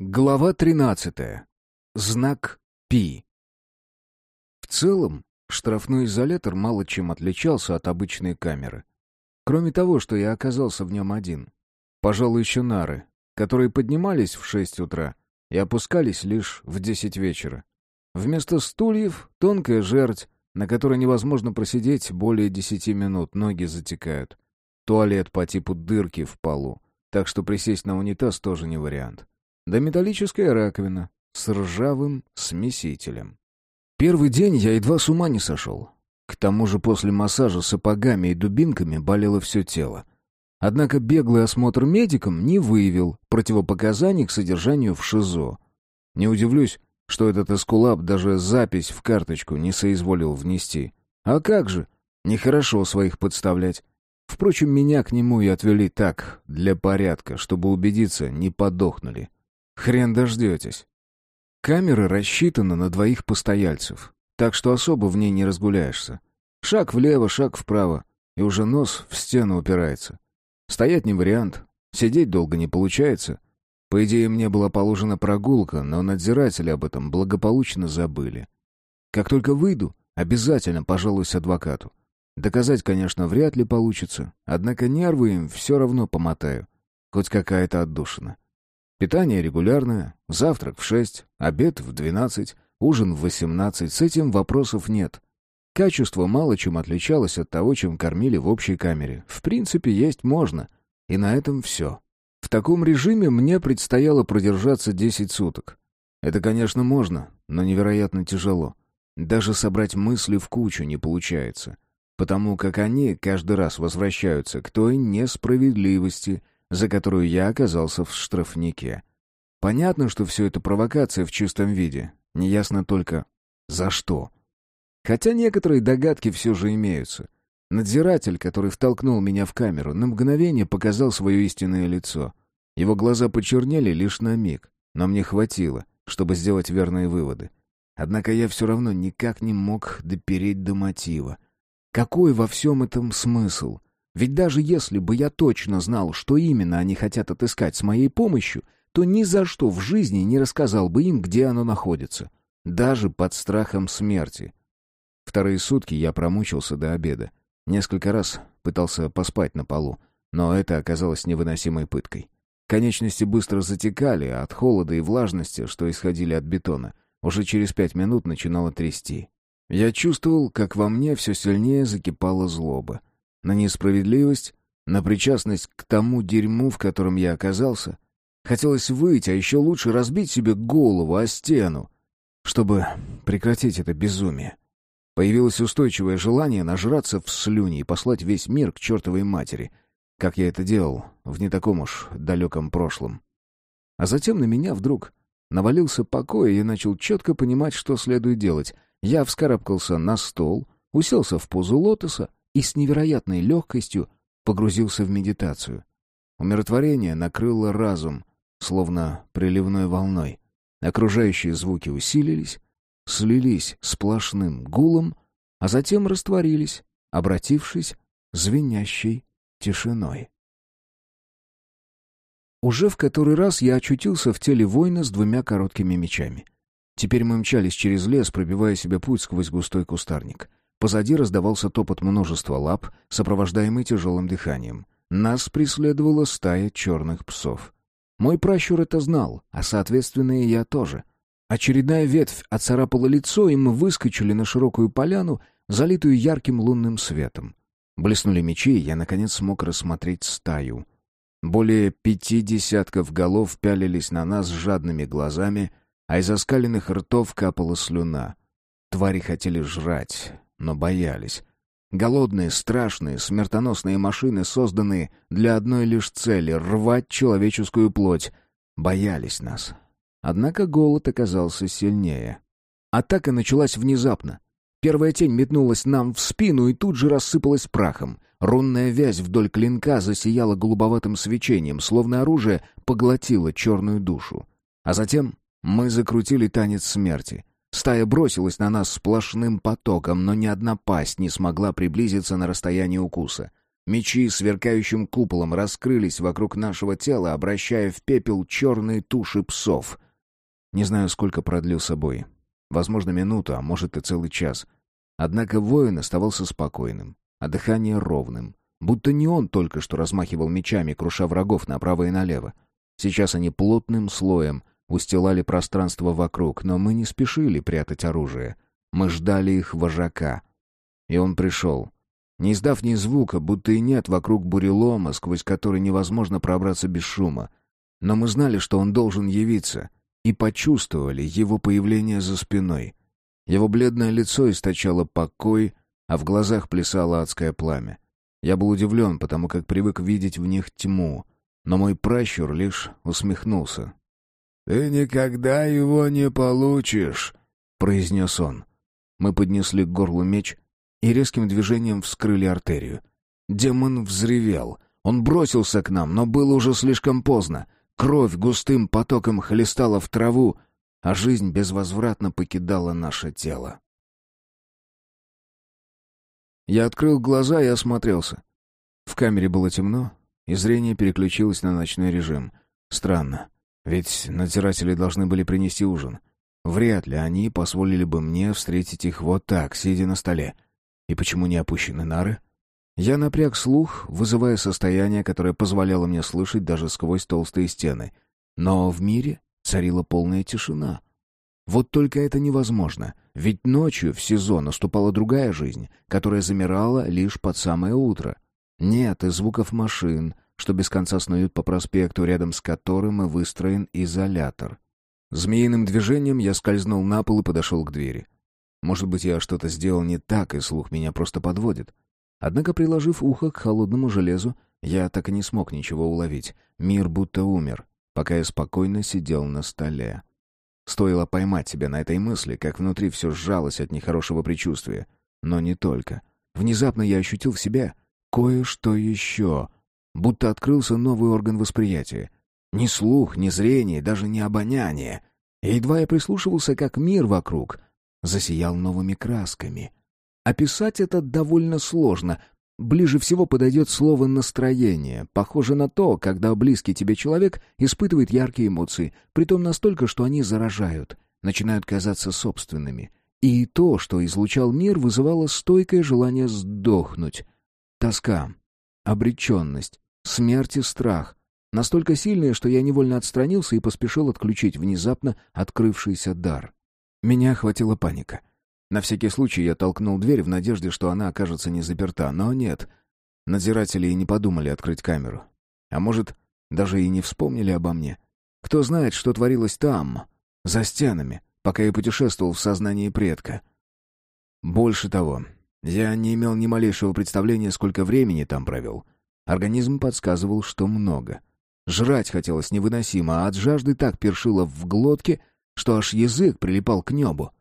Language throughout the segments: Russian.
Глава 13. Знак Пи. В целом, штрафной изолятор мало чем отличался от обычной камеры. Кроме того, что я оказался в нем один. Пожалуй, еще нары, которые поднимались в 6 утра и опускались лишь в 10 вечера. Вместо стульев — тонкая жерть, на которой невозможно просидеть более 10 минут, ноги затекают. Туалет по типу дырки в полу, так что присесть на унитаз тоже не вариант да металлическая раковина с ржавым смесителем. Первый день я едва с ума не сошел. К тому же после массажа сапогами и дубинками болело все тело. Однако беглый осмотр медиком не выявил противопоказаний к содержанию в ШИЗО. Не удивлюсь, что этот эскулап даже запись в карточку не соизволил внести. А как же? Нехорошо своих подставлять. Впрочем, меня к нему и отвели так, для порядка, чтобы убедиться, не подохнули. Хрен дождетесь. Камера рассчитана на двоих постояльцев, так что особо в ней не разгуляешься. Шаг влево, шаг вправо, и уже нос в стену упирается. Стоять не вариант, сидеть долго не получается. По идее, мне была положена прогулка, но надзиратели об этом благополучно забыли. Как только выйду, обязательно пожалуюсь адвокату. Доказать, конечно, вряд ли получится, однако нервы им все равно помотаю. Хоть какая-то отдушина. Питание регулярное, завтрак в шесть, обед в двенадцать, ужин в восемнадцать. С этим вопросов нет. Качество мало чем отличалось от того, чем кормили в общей камере. В принципе, есть можно. И на этом все. В таком режиме мне предстояло продержаться десять суток. Это, конечно, можно, но невероятно тяжело. Даже собрать мысли в кучу не получается. Потому как они каждый раз возвращаются к той несправедливости, за которую я оказался в штрафнике. Понятно, что все это провокация в чистом виде. Неясно только, за что. Хотя некоторые догадки все же имеются. Надзиратель, который втолкнул меня в камеру, на мгновение показал свое истинное лицо. Его глаза почернели лишь на миг, но мне хватило, чтобы сделать верные выводы. Однако я все равно никак не мог допереть до мотива. Какой во всем этом смысл? Ведь даже если бы я точно знал, что именно они хотят отыскать с моей помощью, то ни за что в жизни не рассказал бы им, где оно находится. Даже под страхом смерти. Вторые сутки я промучился до обеда. Несколько раз пытался поспать на полу, но это оказалось невыносимой пыткой. Конечности быстро затекали от холода и влажности, что исходили от бетона. Уже через пять минут начинало трясти. Я чувствовал, как во мне все сильнее закипала злоба на несправедливость, на причастность к тому дерьму, в котором я оказался. Хотелось выйти, а еще лучше разбить себе голову о стену, чтобы прекратить это безумие. Появилось устойчивое желание нажраться в слюни и послать весь мир к чертовой матери, как я это делал в не таком уж далеком прошлом. А затем на меня вдруг навалился покой, и я начал четко понимать, что следует делать. Я вскарабкался на стол, уселся в позу лотоса, и с невероятной легкостью погрузился в медитацию. Умиротворение накрыло разум, словно приливной волной. Окружающие звуки усилились, слились сплошным гулом, а затем растворились, обратившись звенящей тишиной. Уже в который раз я очутился в теле воина с двумя короткими мечами. Теперь мы мчались через лес, пробивая себе путь сквозь густой кустарник. Позади раздавался топот множества лап, сопровождаемый тяжелым дыханием. Нас преследовала стая черных псов. Мой пращур это знал, а, соответственно, и я тоже. Очередная ветвь оцарапала лицо, и мы выскочили на широкую поляну, залитую ярким лунным светом. Блеснули мечи, и я, наконец, смог рассмотреть стаю. Более пяти десятков голов пялились на нас жадными глазами, а из оскаленных ртов капала слюна. Твари хотели жрать, но боялись. Голодные, страшные, смертоносные машины, созданные для одной лишь цели — рвать человеческую плоть, боялись нас. Однако голод оказался сильнее. Атака началась внезапно. Первая тень метнулась нам в спину и тут же рассыпалась прахом. Рунная вязь вдоль клинка засияла голубоватым свечением, словно оружие поглотило черную душу. А затем мы закрутили танец смерти. Стая бросилась на нас сплошным потоком, но ни одна пасть не смогла приблизиться на расстояние укуса. Мечи сверкающим куполом раскрылись вокруг нашего тела, обращая в пепел черные туши псов. Не знаю, сколько продлился бой. Возможно, минуту, а может и целый час. Однако воин оставался спокойным, а дыхание ровным. Будто не он только что размахивал мечами, круша врагов направо и налево. Сейчас они плотным слоем устилали пространство вокруг, но мы не спешили прятать оружие. Мы ждали их вожака. И он пришел. Не издав ни звука, будто и нет вокруг бурелома, сквозь который невозможно пробраться без шума. Но мы знали, что он должен явиться, и почувствовали его появление за спиной. Его бледное лицо источало покой, а в глазах плясало адское пламя. Я был удивлен, потому как привык видеть в них тьму, но мой пращур лишь усмехнулся. «Ты никогда его не получишь», — произнес он. Мы поднесли к горлу меч и резким движением вскрыли артерию. Демон взревел. Он бросился к нам, но было уже слишком поздно. Кровь густым потоком хлестала в траву, а жизнь безвозвратно покидала наше тело. Я открыл глаза и осмотрелся. В камере было темно, и зрение переключилось на ночной режим. Странно, ведь надзиратели должны были принести ужин. Вряд ли они позволили бы мне встретить их вот так, сидя на столе. И почему не опущены нары? Я напряг слух, вызывая состояние, которое позволяло мне слышать даже сквозь толстые стены. Но в мире царила полная тишина. Вот только это невозможно, ведь ночью в СИЗО наступала другая жизнь, которая замирала лишь под самое утро. Нет и звуков машин, что без конца снуют по проспекту, рядом с которым и выстроен изолятор. Змеиным движением я скользнул на пол и подошел к двери. Может быть, я что-то сделал не так, и слух меня просто подводит. Однако, приложив ухо к холодному железу, я так и не смог ничего уловить. Мир будто умер, пока я спокойно сидел на столе. Стоило поймать себя на этой мысли, как внутри все сжалось от нехорошего предчувствия. Но не только. Внезапно я ощутил в себе кое-что еще. Будто открылся новый орган восприятия. Ни слух, ни зрение, даже не обоняние. И едва я прислушивался, как мир вокруг засиял новыми красками. Описать это довольно сложно. Ближе всего подойдет слово «настроение». Похоже на то, когда близкий тебе человек испытывает яркие эмоции, притом настолько, что они заражают, начинают казаться собственными. И то, что излучал мир, вызывало стойкое желание сдохнуть. Тоска, обреченность, смерть и страх. Настолько сильные, что я невольно отстранился и поспешил отключить внезапно открывшийся дар. Меня охватила паника. На всякий случай я толкнул дверь в надежде, что она окажется не заперта, но нет. Надзиратели и не подумали открыть камеру. А может, даже и не вспомнили обо мне. Кто знает, что творилось там, за стенами, пока я путешествовал в сознании предка. Больше того, я не имел ни малейшего представления, сколько времени там провел. Организм подсказывал, что много. Жрать хотелось невыносимо, а от жажды так першило в глотке, что аж язык прилипал к небу.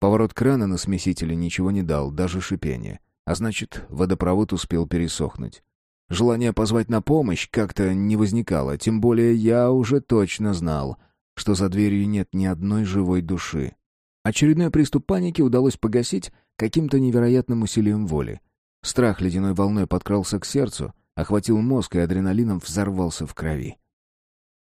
Поворот крана на смесителе ничего не дал, даже шипение. А значит, водопровод успел пересохнуть. Желание позвать на помощь как-то не возникало, тем более я уже точно знал, что за дверью нет ни одной живой души. Очередной приступ паники удалось погасить каким-то невероятным усилием воли. Страх ледяной волной подкрался к сердцу, охватил мозг и адреналином взорвался в крови.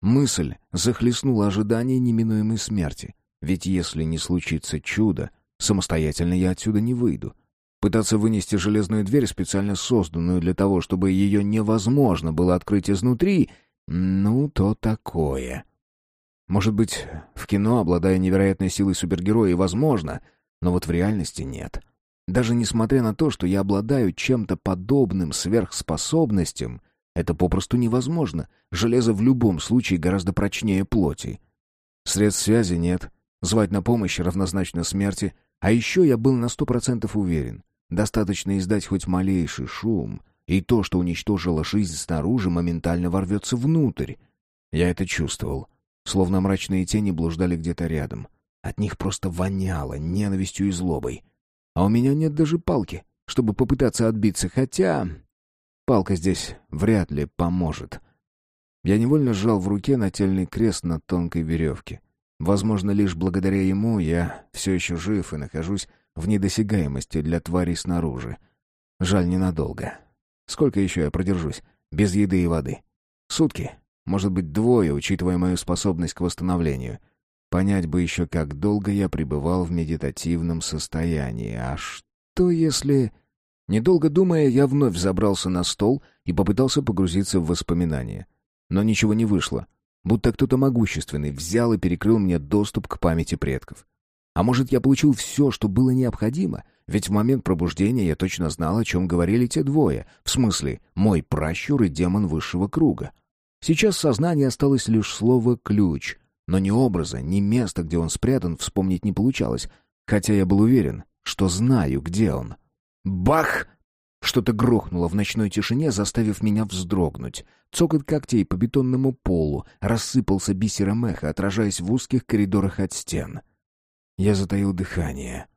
Мысль захлестнула ожидание неминуемой смерти. Ведь если не случится чудо, самостоятельно я отсюда не выйду. Пытаться вынести железную дверь, специально созданную для того, чтобы ее невозможно было открыть изнутри, ну, то такое. Может быть, в кино, обладая невероятной силой супергероя, возможно, но вот в реальности нет. Даже несмотря на то, что я обладаю чем-то подобным сверхспособностям, это попросту невозможно. Железо в любом случае гораздо прочнее плоти. Средств связи нет. Звать на помощь равнозначно смерти. А еще я был на сто процентов уверен. Достаточно издать хоть малейший шум, и то, что уничтожило жизнь снаружи, моментально ворвется внутрь. Я это чувствовал. Словно мрачные тени блуждали где-то рядом. От них просто воняло ненавистью и злобой. А у меня нет даже палки, чтобы попытаться отбиться, хотя... Палка здесь вряд ли поможет. Я невольно сжал в руке нательный крест на тонкой веревке. Возможно, лишь благодаря ему я все еще жив и нахожусь в недосягаемости для тварей снаружи. Жаль, ненадолго. Сколько еще я продержусь? Без еды и воды. Сутки. Может быть, двое, учитывая мою способность к восстановлению. Понять бы еще, как долго я пребывал в медитативном состоянии. А что если... Недолго думая, я вновь забрался на стол и попытался погрузиться в воспоминания. Но ничего не вышло. Будто кто-то могущественный взял и перекрыл мне доступ к памяти предков. А может, я получил все, что было необходимо? Ведь в момент пробуждения я точно знал, о чем говорили те двое. В смысле, мой пращур и демон высшего круга. Сейчас в сознании осталось лишь слово «ключ», но ни образа, ни места, где он спрятан, вспомнить не получалось, хотя я был уверен, что знаю, где он. Бах! Что-то грохнуло в ночной тишине, заставив меня вздрогнуть. Цокот когтей по бетонному полу рассыпался бисером эха, отражаясь в узких коридорах от стен. Я затаил дыхание.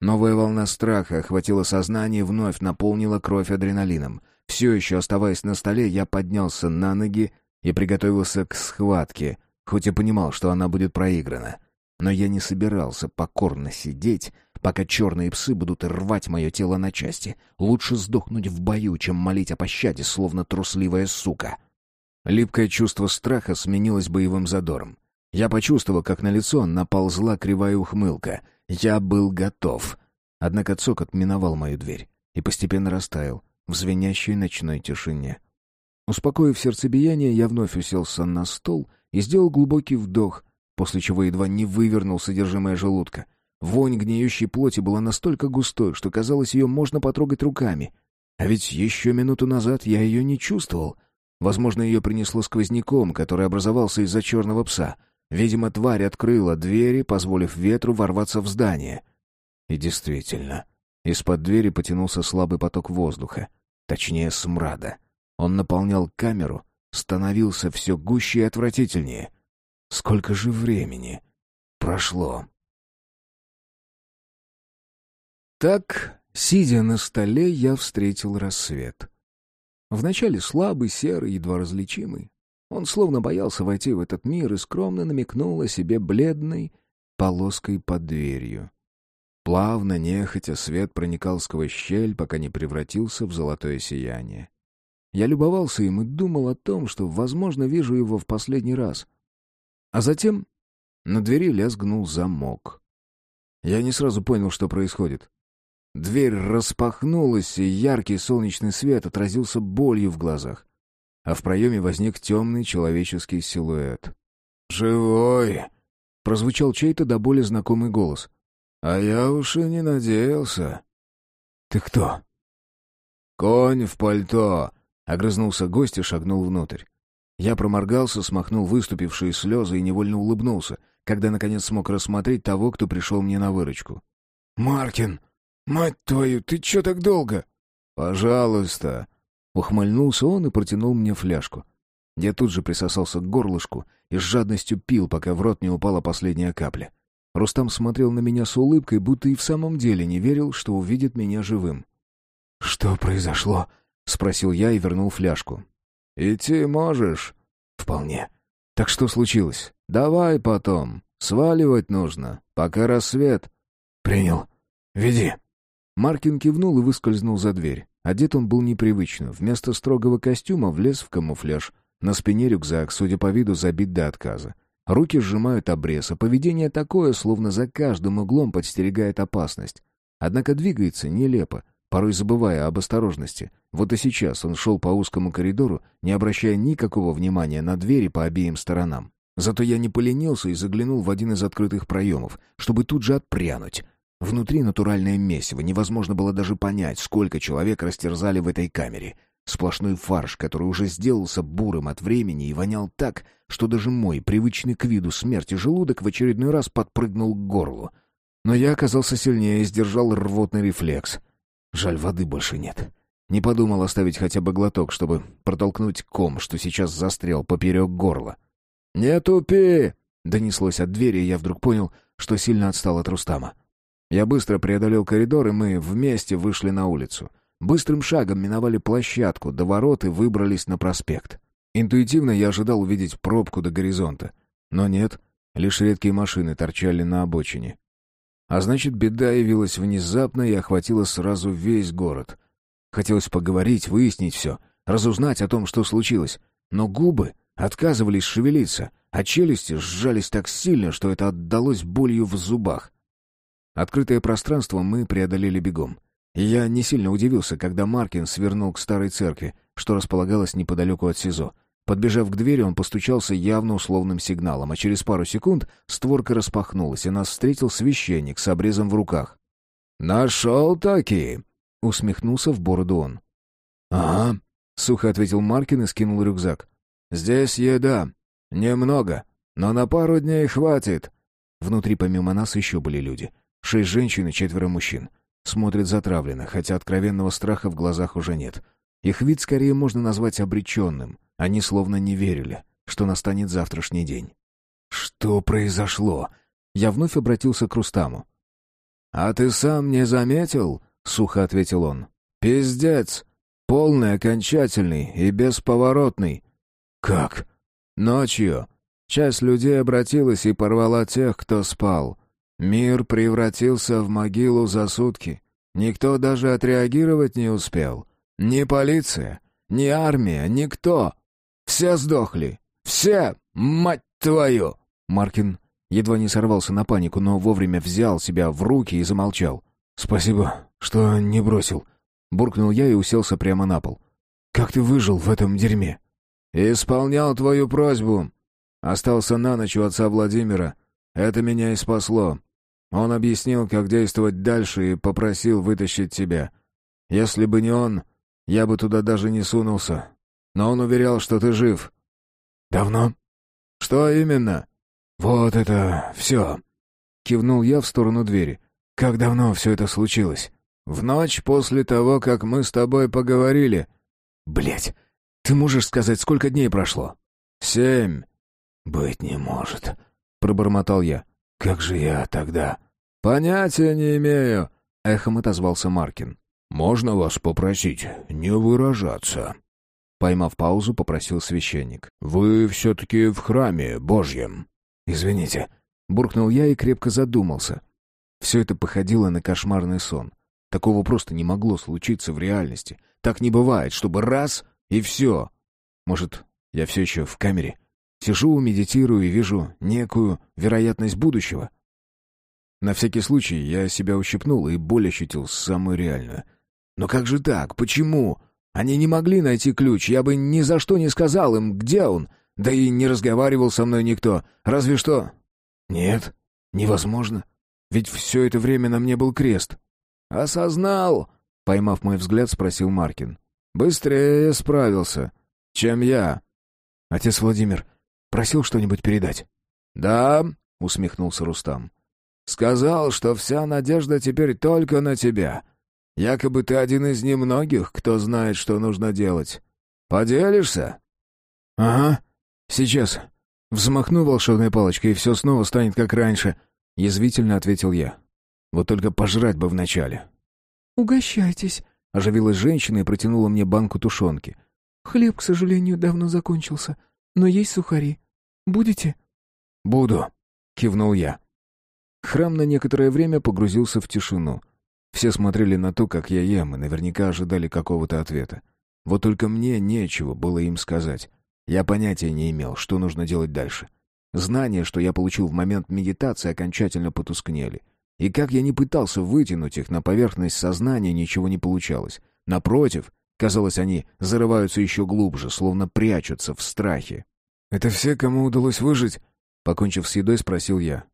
Новая волна страха охватила сознание вновь наполнила кровь адреналином. Все еще оставаясь на столе, я поднялся на ноги и приготовился к схватке, хоть и понимал, что она будет проиграна. Но я не собирался покорно сидеть, пока черные псы будут рвать мое тело на части. Лучше сдохнуть в бою, чем молить о пощаде, словно трусливая сука. Липкое чувство страха сменилось боевым задором. Я почувствовал, как на лицо наползла кривая ухмылка. Я был готов. Однако цокот миновал мою дверь и постепенно растаял в звенящей ночной тишине. Успокоив сердцебиение, я вновь уселся на стол и сделал глубокий вдох, после чего едва не вывернул содержимое желудка. Вонь гниющей плоти была настолько густой, что казалось, ее можно потрогать руками. А ведь еще минуту назад я ее не чувствовал. Возможно, ее принесло сквозняком, который образовался из-за черного пса. Видимо, тварь открыла двери, позволив ветру ворваться в здание. И действительно, из-под двери потянулся слабый поток воздуха, точнее смрада. Он наполнял камеру, становился все гуще и отвратительнее. Сколько же времени прошло? Так, сидя на столе, я встретил рассвет. Вначале слабый, серый, едва различимый. Он словно боялся войти в этот мир и скромно намекнул о себе бледной полоской под дверью. Плавно, нехотя, свет проникал сквозь щель, пока не превратился в золотое сияние. Я любовался им и думал о том, что, возможно, вижу его в последний раз. А затем на двери лязгнул замок. Я не сразу понял, что происходит. Дверь распахнулась, и яркий солнечный свет отразился болью в глазах. А в проеме возник темный человеческий силуэт. «Живой!» — прозвучал чей-то до боли знакомый голос — «А я уж и не надеялся». «Ты кто?» «Конь в пальто!» — огрызнулся гость и шагнул внутрь. Я проморгался, смахнул выступившие слезы и невольно улыбнулся, когда наконец смог рассмотреть того, кто пришел мне на выручку. «Маркин! Мать твою, ты чё так долго?» «Пожалуйста!» Ухмыльнулся он и протянул мне фляжку. Я тут же присосался к горлышку и с жадностью пил, пока в рот не упала последняя капля. Рустам смотрел на меня с улыбкой, будто и в самом деле не верил, что увидит меня живым. «Что произошло?» — спросил я и вернул фляжку. «Идти можешь?» «Вполне. Так что случилось?» «Давай потом. Сваливать нужно, пока рассвет». «Принял. Веди». Маркин кивнул и выскользнул за дверь. Одет он был непривычно. Вместо строгого костюма влез в камуфляж. На спине рюкзак, судя по виду, забит до отказа. Руки сжимают обрез, а поведение такое, словно за каждым углом подстерегает опасность. Однако двигается нелепо, порой забывая об осторожности. Вот и сейчас он шел по узкому коридору, не обращая никакого внимания на двери по обеим сторонам. Зато я не поленился и заглянул в один из открытых проемов, чтобы тут же отпрянуть. Внутри натуральное месиво, невозможно было даже понять, сколько человек растерзали в этой камере — Сплошной фарш, который уже сделался бурым от времени и вонял так, что даже мой, привычный к виду смерти желудок, в очередной раз подпрыгнул к горлу. Но я оказался сильнее и сдержал рвотный рефлекс. Жаль, воды больше нет. Не подумал оставить хотя бы глоток, чтобы протолкнуть ком, что сейчас застрял поперек горла. «Не тупи!» — донеслось от двери, и я вдруг понял, что сильно отстал от Рустама. Я быстро преодолел коридор, и мы вместе вышли на улицу — Быстрым шагом миновали площадку, до ворот и выбрались на проспект. Интуитивно я ожидал увидеть пробку до горизонта. Но нет, лишь редкие машины торчали на обочине. А значит, беда явилась внезапно и охватила сразу весь город. Хотелось поговорить, выяснить все, разузнать о том, что случилось. Но губы отказывались шевелиться, а челюсти сжались так сильно, что это отдалось болью в зубах. Открытое пространство мы преодолели бегом. И я не сильно удивился, когда Маркин свернул к старой церкви, что располагалась неподалеку от СИЗО. Подбежав к двери, он постучался явно условным сигналом, а через пару секунд створка распахнулась, и нас встретил священник с обрезом в руках. «Нашел таки!» — усмехнулся в бороду он. «Ага», — сухо ответил Маркин и скинул рюкзак. «Здесь еда. Немного, но на пару дней хватит». Внутри помимо нас еще были люди. Шесть женщин и четверо мужчин. Смотрят затравленно, хотя откровенного страха в глазах уже нет. Их вид скорее можно назвать обреченным. Они словно не верили, что настанет завтрашний день. «Что произошло?» Я вновь обратился к Рустаму. «А ты сам не заметил?» — сухо ответил он. «Пиздец! Полный, окончательный и бесповоротный». «Как?» «Ночью. Часть людей обратилась и порвала тех, кто спал. Мир превратился в могилу за сутки. Никто даже отреагировать не успел. Ни полиция, ни армия, никто. Все сдохли. Все, мать твою!» Маркин едва не сорвался на панику, но вовремя взял себя в руки и замолчал. «Спасибо, что не бросил», — буркнул я и уселся прямо на пол. «Как ты выжил в этом дерьме?» «Исполнял твою просьбу. Остался на ночь у отца Владимира. Это меня и спасло. Он объяснил, как действовать дальше и попросил вытащить тебя. Если бы не он, я бы туда даже не сунулся. Но он уверял, что ты жив». «Давно?» «Что именно?» «Вот это все!» Кивнул я в сторону двери. «Как давно все это случилось?» «В ночь после того, как мы с тобой поговорили». Блять, ты можешь сказать, сколько дней прошло?» «Семь». «Быть не может», — пробормотал я. «Как же я тогда?» «Понятия не имею», — эхом отозвался Маркин. «Можно вас попросить не выражаться?» Поймав паузу, попросил священник. «Вы все-таки в храме Божьем». «Извините», — буркнул я и крепко задумался. Все это походило на кошмарный сон. Такого просто не могло случиться в реальности. Так не бывает, чтобы раз — и все. Может, я все еще в камере? Сижу, медитирую и вижу некую вероятность будущего. На всякий случай я себя ущипнул и боль ощутил самую реальную. Но как же так? Почему? Они не могли найти ключ. Я бы ни за что не сказал им, где он. Да и не разговаривал со мной никто. Разве что... Нет, невозможно. Ведь все это время на мне был крест. «Осознал!» — поймав мой взгляд, спросил Маркин. «Быстрее справился, чем я». «Отец Владимир просил что-нибудь передать?» «Да», — усмехнулся Рустам. «Сказал, что вся надежда теперь только на тебя. Якобы ты один из немногих, кто знает, что нужно делать. Поделишься?» «Ага, сейчас. Взмахну волшебной палочкой, и все снова станет как раньше», — язвительно ответил я. Вот только пожрать бы вначале. «Угощайтесь», — оживилась женщина и протянула мне банку тушенки. «Хлеб, к сожалению, давно закончился, но есть сухари. Будете?» «Буду», — кивнул я. Храм на некоторое время погрузился в тишину. Все смотрели на то, как я ем, и наверняка ожидали какого-то ответа. Вот только мне нечего было им сказать. Я понятия не имел, что нужно делать дальше. Знания, что я получил в момент медитации, окончательно потускнели. И как я не пытался вытянуть их на поверхность сознания, ничего не получалось. Напротив, казалось, они зарываются еще глубже, словно прячутся в страхе. «Это все, кому удалось выжить?» Покончив с едой, спросил я.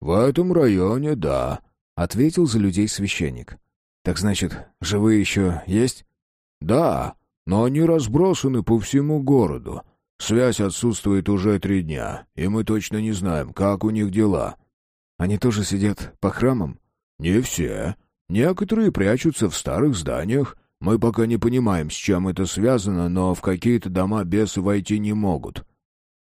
«В этом районе, да», — ответил за людей священник. «Так значит, живые еще есть?» «Да, но они разбросаны по всему городу. Связь отсутствует уже три дня, и мы точно не знаем, как у них дела. Они тоже сидят по храмам? Не все. Некоторые прячутся в старых зданиях. Мы пока не понимаем, с чем это связано, но в какие-то дома бесы войти не могут.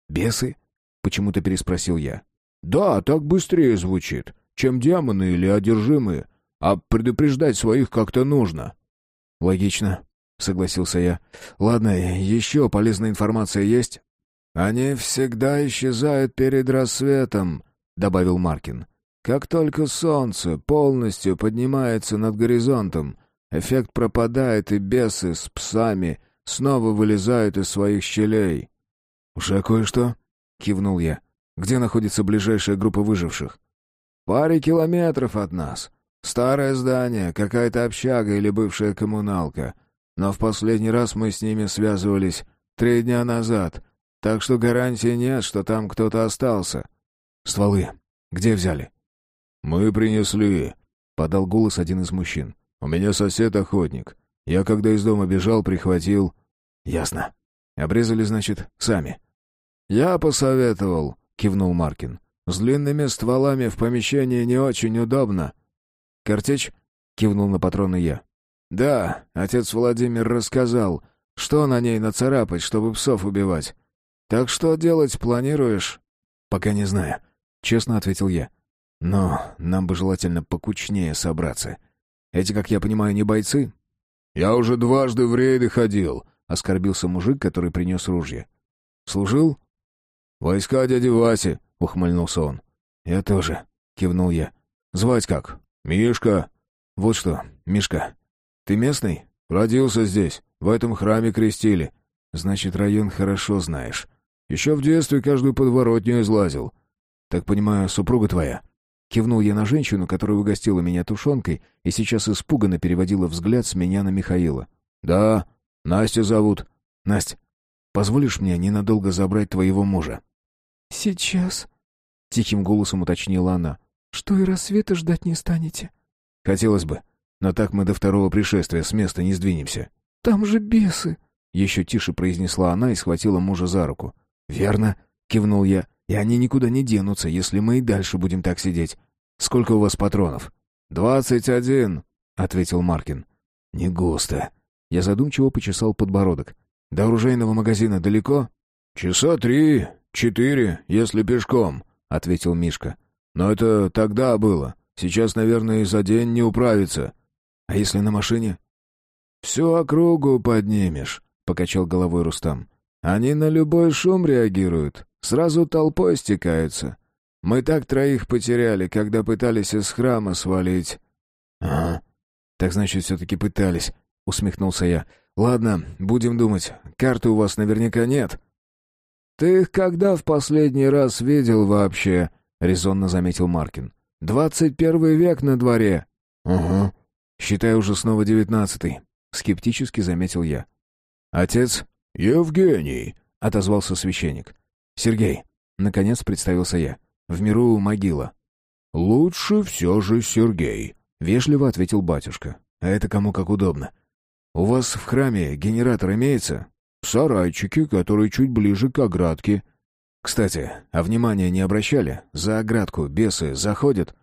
Бесы? Почему-то переспросил я. Да, так быстрее звучит, чем демоны или одержимые. А предупреждать своих как-то нужно. Логично, согласился я. Ладно, еще полезная информация есть? Они всегда исчезают перед рассветом, добавил Маркин. Как только солнце полностью поднимается над горизонтом, эффект пропадает, и бесы с псами снова вылезают из своих щелей». «Уже кое-что?» — кивнул я. «Где находится ближайшая группа выживших?» «Паре километров от нас. Старое здание, какая-то общага или бывшая коммуналка. Но в последний раз мы с ними связывались три дня назад, так что гарантии нет, что там кто-то остался». «Стволы где взяли?» «Мы принесли», — подал голос один из мужчин. «У меня сосед охотник. Я, когда из дома бежал, прихватил...» «Ясно. Обрезали, значит, сами». «Я посоветовал», — кивнул Маркин. «С длинными стволами в помещении не очень удобно». «Картечь?» — кивнул на патроны я. «Да, отец Владимир рассказал, что на ней нацарапать, чтобы псов убивать. Так что делать планируешь?» «Пока не знаю», — честно ответил я. «Но нам бы желательно покучнее собраться. Эти, как я понимаю, не бойцы?» «Я уже дважды в рейды ходил», — оскорбился мужик, который принес ружье. «Служил?» «Войска дяди Васи», — ухмыльнулся он. «Я тоже», — кивнул я. «Звать как?» «Мишка». «Вот что, Мишка, ты местный?» «Родился здесь, в этом храме крестили». «Значит, район хорошо знаешь». «Еще в детстве каждую подворотню излазил». «Так понимаю, супруга твоя?» Кивнул я на женщину, которая угостила меня тушенкой и сейчас испуганно переводила взгляд с меня на Михаила. «Да, Настя зовут». «Настя, позволишь мне ненадолго забрать твоего мужа?» «Сейчас», — тихим голосом уточнила она. «Что и рассвета ждать не станете?» «Хотелось бы, но так мы до второго пришествия с места не сдвинемся». «Там же бесы!» Еще тише произнесла она и схватила мужа за руку. «Верно», — кивнул я. И они никуда не денутся, если мы и дальше будем так сидеть. Сколько у вас патронов?» «Двадцать один», — ответил Маркин. «Не густо». Я задумчиво почесал подбородок. «До оружейного магазина далеко?» «Часа три, четыре, если пешком», — ответил Мишка. «Но это тогда было. Сейчас, наверное, за день не управится». «А если на машине?» «Всю округу поднимешь», — покачал головой Рустам. «Они на любой шум реагируют. Сразу толпой стекаются. Мы так троих потеряли, когда пытались из храма свалить». «Ага. Так значит, все-таки пытались», — усмехнулся я. «Ладно, будем думать. Карты у вас наверняка нет». «Ты их когда в последний раз видел вообще?» — резонно заметил Маркин. «Двадцать первый век на дворе». «Угу. Считай уже снова девятнадцатый», — скептически заметил я. «Отец?» «Евгений», — отозвался священник. «Сергей», — наконец представился я, — «в миру могила». «Лучше все же Сергей», — вежливо ответил батюшка. «А это кому как удобно. У вас в храме генератор имеется?» «В сарайчике, который чуть ближе к оградке». «Кстати, а внимания не обращали? За оградку бесы заходят?»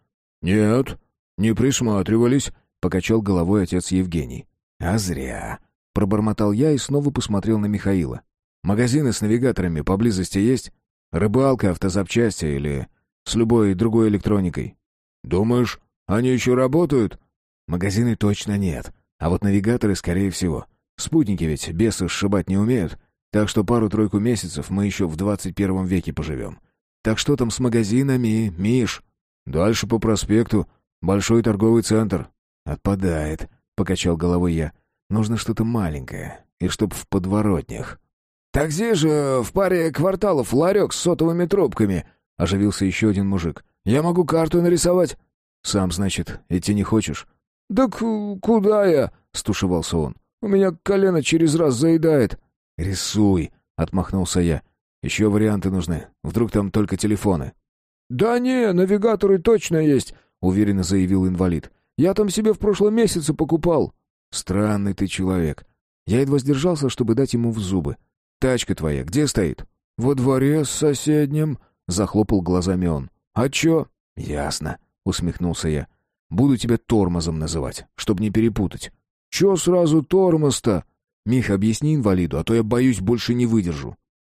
«Нет, не присматривались», — покачал головой отец Евгений. «А зря», — пробормотал я и снова посмотрел на Михаила. Магазины с навигаторами поблизости есть? Рыбалка, автозапчасти или с любой другой электроникой? Думаешь, они еще работают? Магазины точно нет. А вот навигаторы, скорее всего. Спутники ведь бесы сшибать не умеют. Так что пару-тройку месяцев мы еще в двадцать первом веке поживем. Так что там с магазинами, Миш? Дальше по проспекту. Большой торговый центр. Отпадает, покачал головой я. Нужно что-то маленькое. И чтоб в подворотнях. «Так здесь же в паре кварталов ларек с сотовыми трубками», — оживился еще один мужик. «Я могу карту нарисовать». «Сам, значит, идти не хочешь?» «Так куда я?» — стушевался он. «У меня колено через раз заедает». «Рисуй», — отмахнулся я. «Еще варианты нужны. Вдруг там только телефоны». «Да не, навигаторы точно есть», — уверенно заявил инвалид. «Я там себе в прошлом месяце покупал». «Странный ты человек». Я едва сдержался, чтобы дать ему в зубы. «Тачка твоя где стоит?» «Во дворе с соседним», — захлопал глазами он. «А чё?» «Ясно», — усмехнулся я. «Буду тебя тормозом называть, чтобы не перепутать». «Чё сразу тормоз-то?» «Мих, объясни инвалиду, а то я, боюсь, больше не выдержу».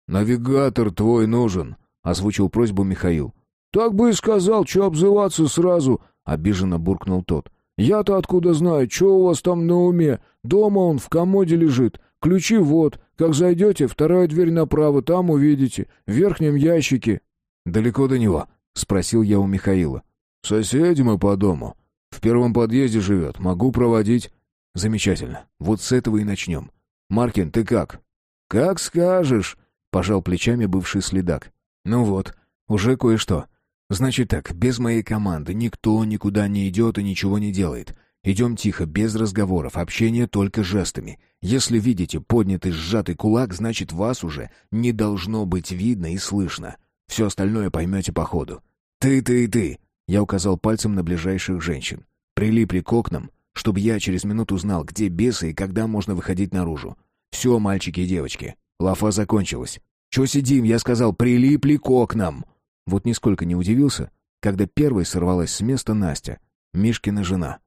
«Навигатор твой нужен», — озвучил просьбу Михаил. «Так бы и сказал, чё обзываться сразу», — обиженно буркнул тот. «Я-то откуда знаю, чё у вас там на уме? Дома он в комоде лежит. Ключи вот. Как зайдете, вторая дверь направо, там увидите. В верхнем ящике». «Далеко до него?» — спросил я у Михаила. «Соседи мы по дому. В первом подъезде живет. Могу проводить». Замечательно. Вот с этого и начнем. Маркин, ты как? Как скажешь, пожал плечами бывший следак. Ну вот, уже кое-что. Значит так, без моей команды никто никуда не идет и ничего не делает. Идем тихо, без разговоров, общение только жестами. Если видите поднятый сжатый кулак, значит вас уже не должно быть видно и слышно. Все остальное поймете по ходу. Ты, ты и ты. Я указал пальцем на ближайших женщин. Прилипли к окнам, чтобы я через минуту знал, где бесы и когда можно выходить наружу. Все, мальчики и девочки, лафа закончилась. Че сидим, я сказал, прилипли к окнам. Вот нисколько не удивился, когда первой сорвалась с места Настя, Мишкина жена.